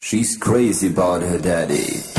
She's crazy about her daddy.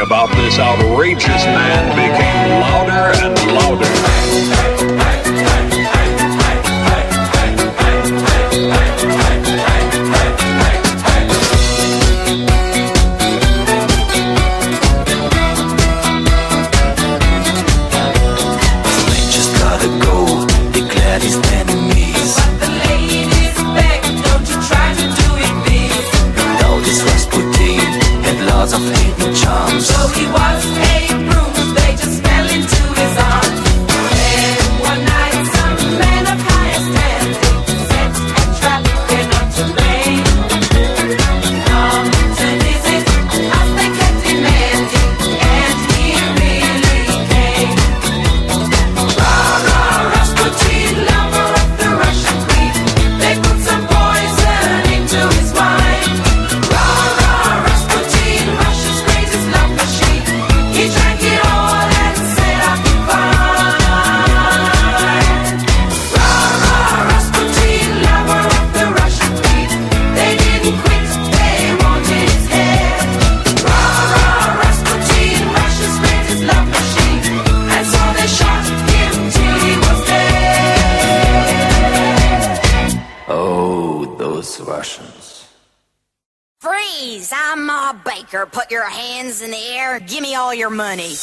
about this outrageous man became louder and louder. those Russians. Freeze! I'm Ma Baker. Put your hands in the air. Give me all your money.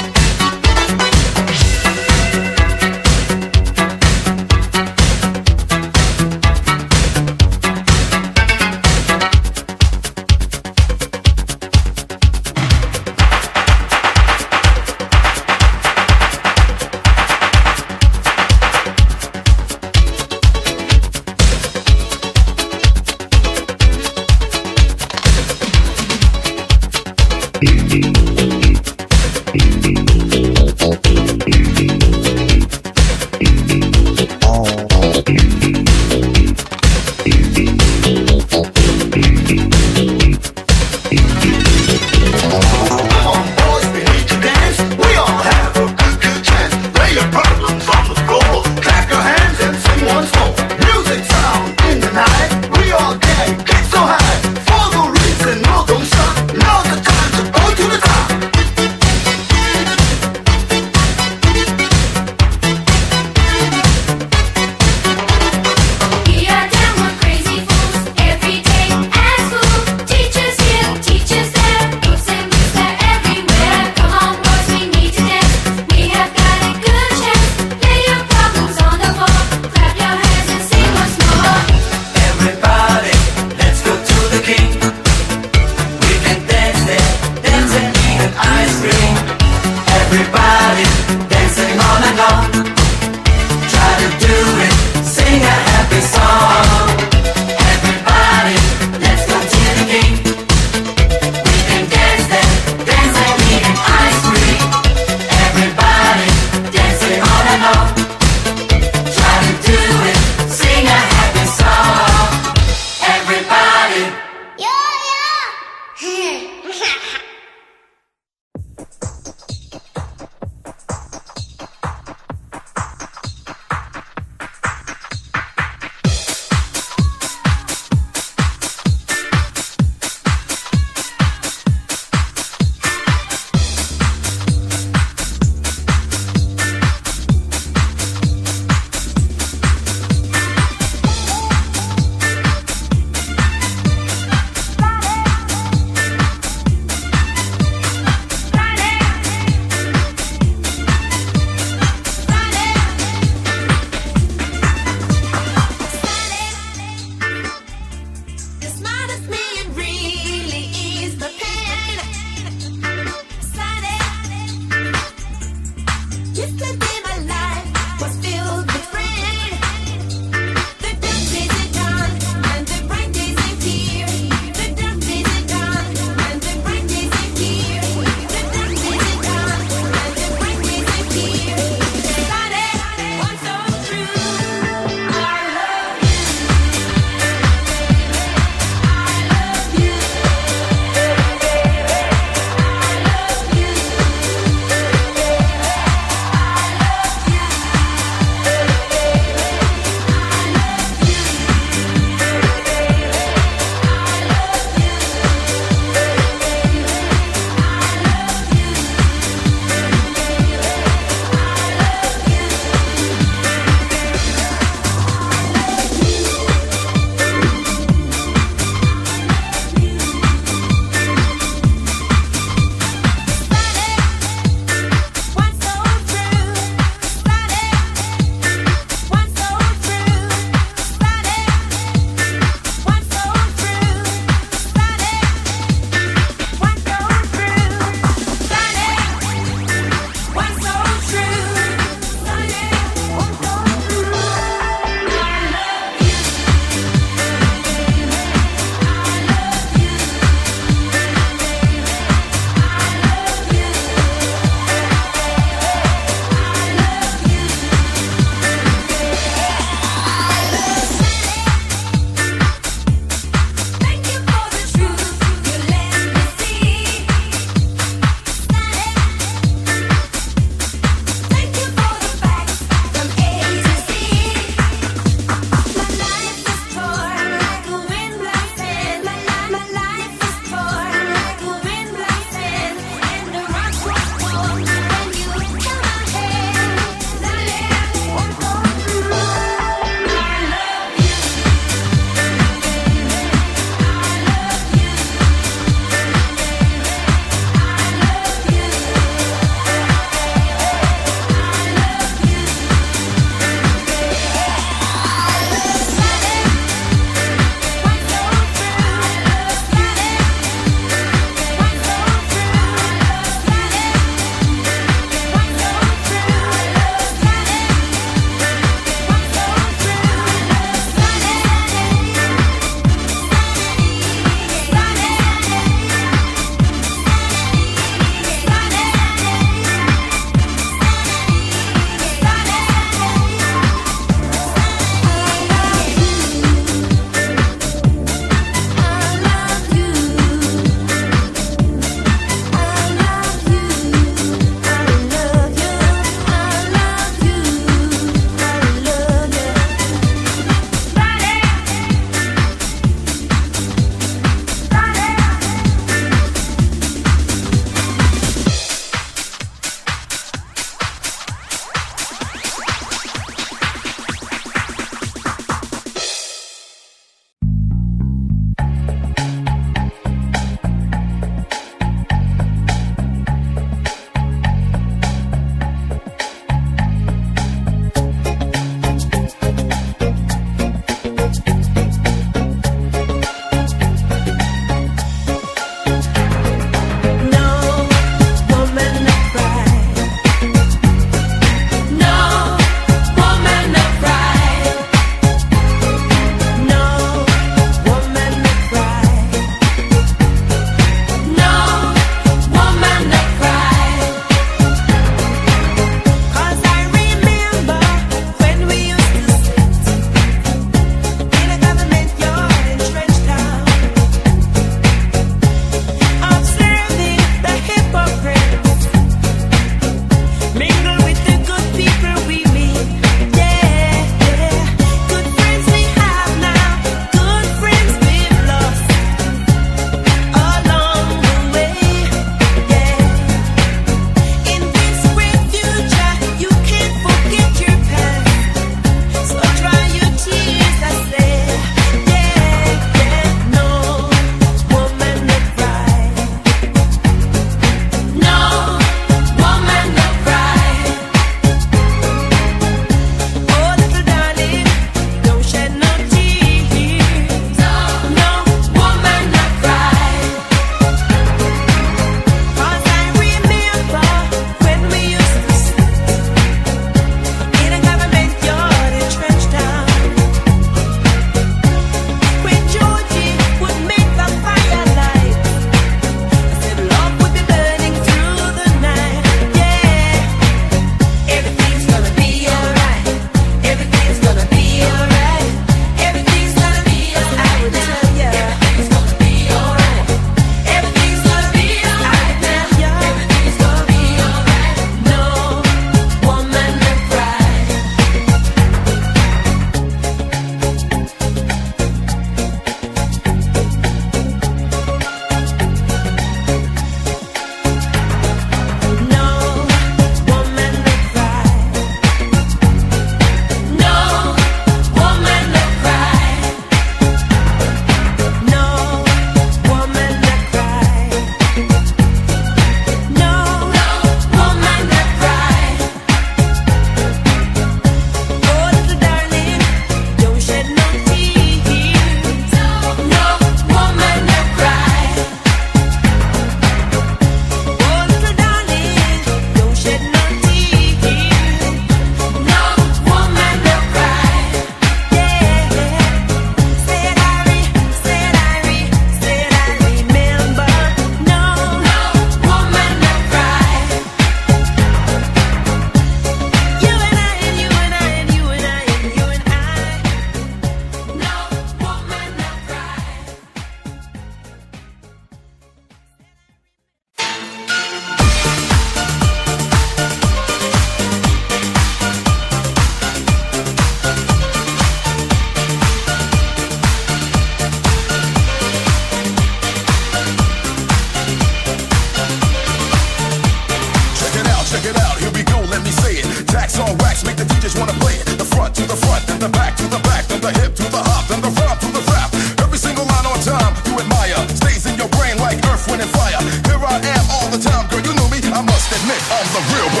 I am all the time, girl. You know me, I must admit, I'm the real.